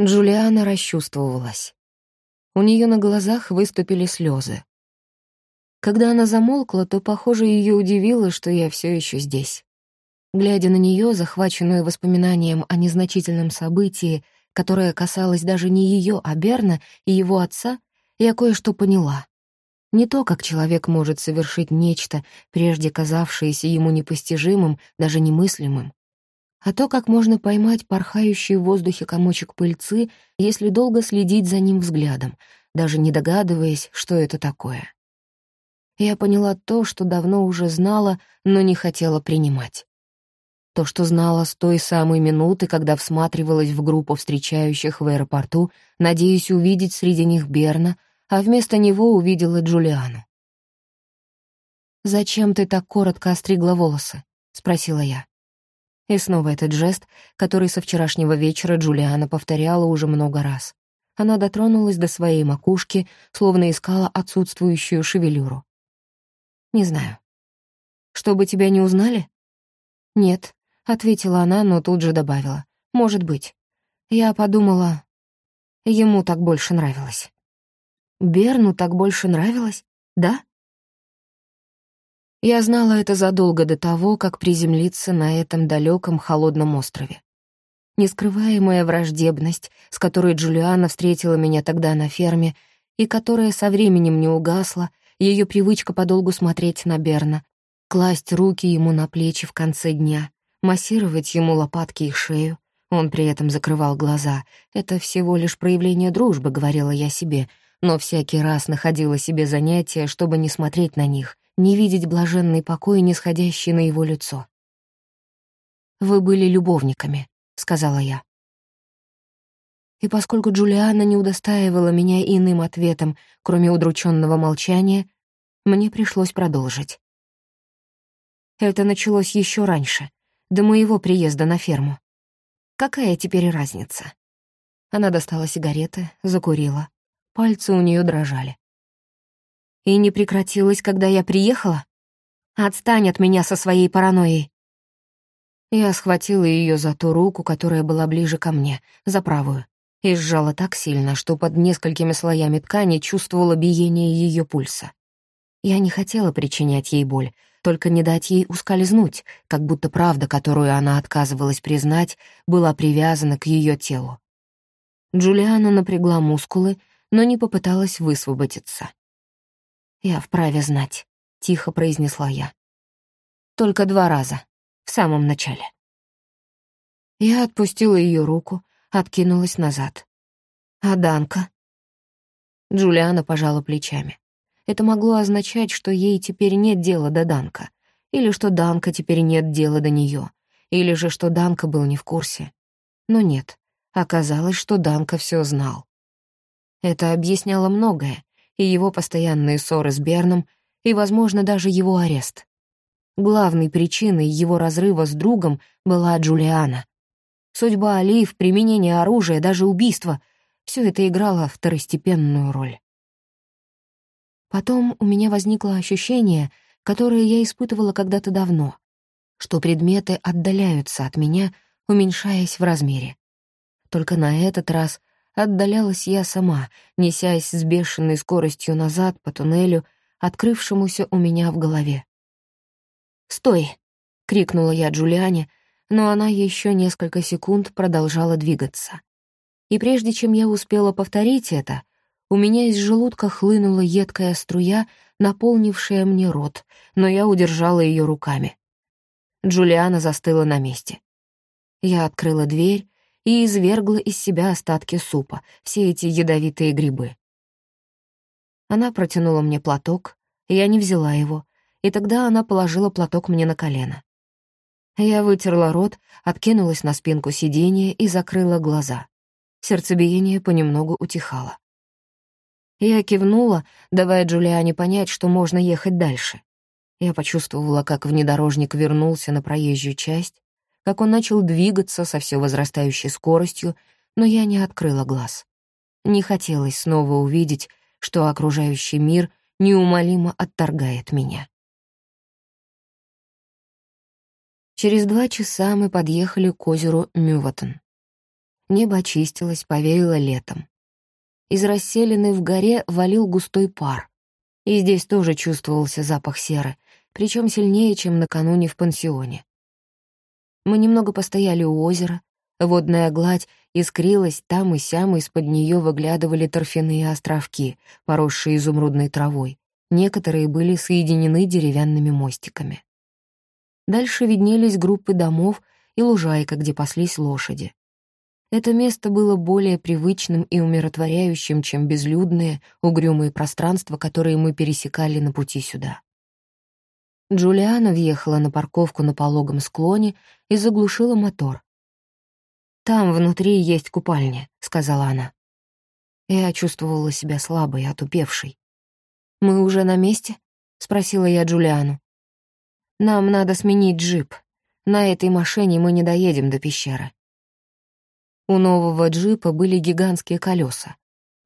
Джулиана расчувствовалась. У нее на глазах выступили слезы. Когда она замолкла, то, похоже, ее удивило, что я все еще здесь. Глядя на нее, захваченную воспоминанием о незначительном событии, которое касалось даже не ее, а Берна и его отца, я кое-что поняла. Не то, как человек может совершить нечто, прежде казавшееся ему непостижимым, даже немыслимым, а то, как можно поймать порхающий в воздухе комочек пыльцы, если долго следить за ним взглядом, даже не догадываясь, что это такое. Я поняла то, что давно уже знала, но не хотела принимать. То, что знала с той самой минуты, когда всматривалась в группу встречающих в аэропорту, надеясь увидеть среди них Берна, а вместо него увидела Джулиану. «Зачем ты так коротко остригла волосы?» — спросила я. И снова этот жест, который со вчерашнего вечера Джулиана повторяла уже много раз. Она дотронулась до своей макушки, словно искала отсутствующую шевелюру. «Не знаю». «Чтобы тебя не узнали?» «Нет», — ответила она, но тут же добавила. «Может быть». Я подумала, ему так больше нравилось. Берну так больше нравилось? Да? Я знала это задолго до того, как приземлиться на этом далеком холодном острове. Нескрываемая враждебность, с которой Джулиана встретила меня тогда на ферме, и которая со временем не угасла, ее привычка подолгу смотреть на Берна, класть руки ему на плечи в конце дня, массировать ему лопатки и шею. Он при этом закрывал глаза. «Это всего лишь проявление дружбы», — говорила я себе, но всякий раз находила себе занятие, чтобы не смотреть на них, не видеть блаженный покой, нисходящий на его лицо. «Вы были любовниками», — сказала я. И поскольку Джулиана не удостаивала меня иным ответом, кроме удрученного молчания, мне пришлось продолжить. Это началось еще раньше, до моего приезда на ферму. Какая теперь разница? Она достала сигареты, закурила. Пальцы у нее дрожали. И не прекратилось, когда я приехала? Отстань от меня со своей паранойей. Я схватила ее за ту руку, которая была ближе ко мне, за правую, и сжала так сильно, что под несколькими слоями ткани чувствовала биение ее пульса. Я не хотела причинять ей боль, только не дать ей ускользнуть, как будто правда, которую она отказывалась признать, была привязана к ее телу. Джулиана напрягла мускулы, но не попыталась высвободиться. «Я вправе знать», — тихо произнесла я. «Только два раза, в самом начале». Я отпустила ее руку, откинулась назад. «А Данка?» Джулиана пожала плечами. Это могло означать, что ей теперь нет дела до Данка, или что Данка теперь нет дела до нее, или же что Данка был не в курсе. Но нет, оказалось, что Данка все знал. Это объясняло многое, и его постоянные ссоры с Берном, и, возможно, даже его арест. Главной причиной его разрыва с другом была Джулиана. Судьба Алиев, применение оружия, даже убийство — все это играло второстепенную роль. Потом у меня возникло ощущение, которое я испытывала когда-то давно, что предметы отдаляются от меня, уменьшаясь в размере. Только на этот раз Отдалялась я сама, несясь с бешеной скоростью назад по туннелю, открывшемуся у меня в голове. «Стой!» — крикнула я Джулиане, но она еще несколько секунд продолжала двигаться. И прежде чем я успела повторить это, у меня из желудка хлынула едкая струя, наполнившая мне рот, но я удержала ее руками. Джулиана застыла на месте. Я открыла дверь и извергла из себя остатки супа, все эти ядовитые грибы. Она протянула мне платок, я не взяла его, и тогда она положила платок мне на колено. Я вытерла рот, откинулась на спинку сиденья и закрыла глаза. Сердцебиение понемногу утихало. Я кивнула, давая Джулиане понять, что можно ехать дальше. Я почувствовала, как внедорожник вернулся на проезжую часть, как он начал двигаться со все возрастающей скоростью, но я не открыла глаз. Не хотелось снова увидеть, что окружающий мир неумолимо отторгает меня. Через два часа мы подъехали к озеру Мюватон. Небо очистилось, повеяло летом. Из расселены в горе валил густой пар. И здесь тоже чувствовался запах серы, причем сильнее, чем накануне в пансионе. Мы немного постояли у озера, водная гладь искрилась там и сям, из-под нее выглядывали торфяные островки, поросшие изумрудной травой. Некоторые были соединены деревянными мостиками. Дальше виднелись группы домов и лужайка, где паслись лошади. Это место было более привычным и умиротворяющим, чем безлюдные, угрюмые пространства, которые мы пересекали на пути сюда. Джулиана въехала на парковку на пологом склоне и заглушила мотор. «Там внутри есть купальня», — сказала она. Я чувствовала себя слабой, отупевшей. «Мы уже на месте?» — спросила я Джулиану. «Нам надо сменить джип. На этой машине мы не доедем до пещеры». У нового джипа были гигантские колеса,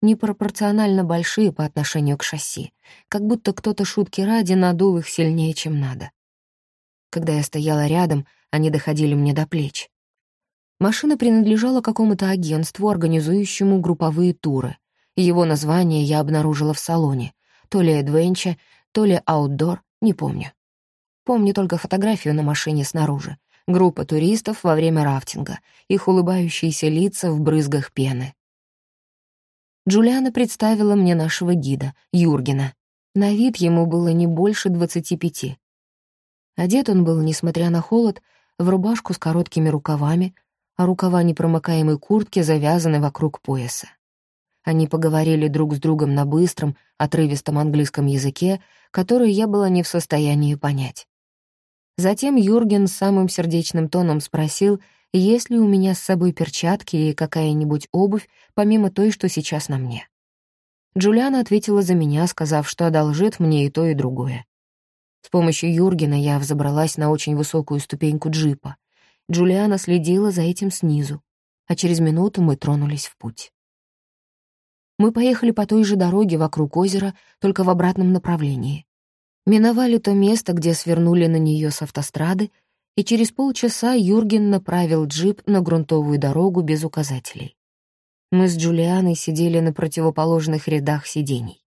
непропорционально большие по отношению к шасси, как будто кто-то шутки ради надул их сильнее, чем надо. Когда я стояла рядом, они доходили мне до плеч. Машина принадлежала какому-то агентству, организующему групповые туры. Его название я обнаружила в салоне. То ли Adventure, то ли Outdoor, не помню. Помню только фотографию на машине снаружи группа туристов во время рафтинга, их улыбающиеся лица в брызгах пены. Джулиана представила мне нашего гида, Юргена. На вид ему было не больше двадцати пяти. Одет он был, несмотря на холод, в рубашку с короткими рукавами, а рукава непромокаемой куртки завязаны вокруг пояса. Они поговорили друг с другом на быстром, отрывистом английском языке, который я была не в состоянии понять. Затем Юрген самым сердечным тоном спросил, есть ли у меня с собой перчатки и какая-нибудь обувь, помимо той, что сейчас на мне. Джулиана ответила за меня, сказав, что одолжит мне и то, и другое. С помощью Юргена я взобралась на очень высокую ступеньку джипа. Джулиана следила за этим снизу, а через минуту мы тронулись в путь. Мы поехали по той же дороге вокруг озера, только в обратном направлении. Миновали то место, где свернули на нее с автострады, и через полчаса Юрген направил джип на грунтовую дорогу без указателей. Мы с Джулианой сидели на противоположных рядах сидений.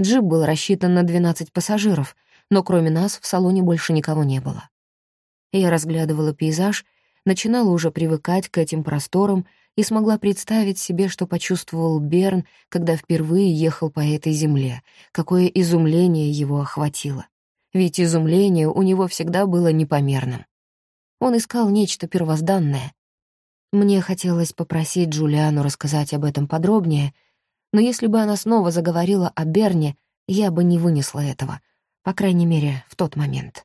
Джип был рассчитан на 12 пассажиров, но кроме нас в салоне больше никого не было. Я разглядывала пейзаж, начинала уже привыкать к этим просторам и смогла представить себе, что почувствовал Берн, когда впервые ехал по этой земле, какое изумление его охватило. Ведь изумление у него всегда было непомерным. Он искал нечто первозданное. Мне хотелось попросить Джулиану рассказать об этом подробнее, но если бы она снова заговорила о Берне, я бы не вынесла этого, по крайней мере, в тот момент.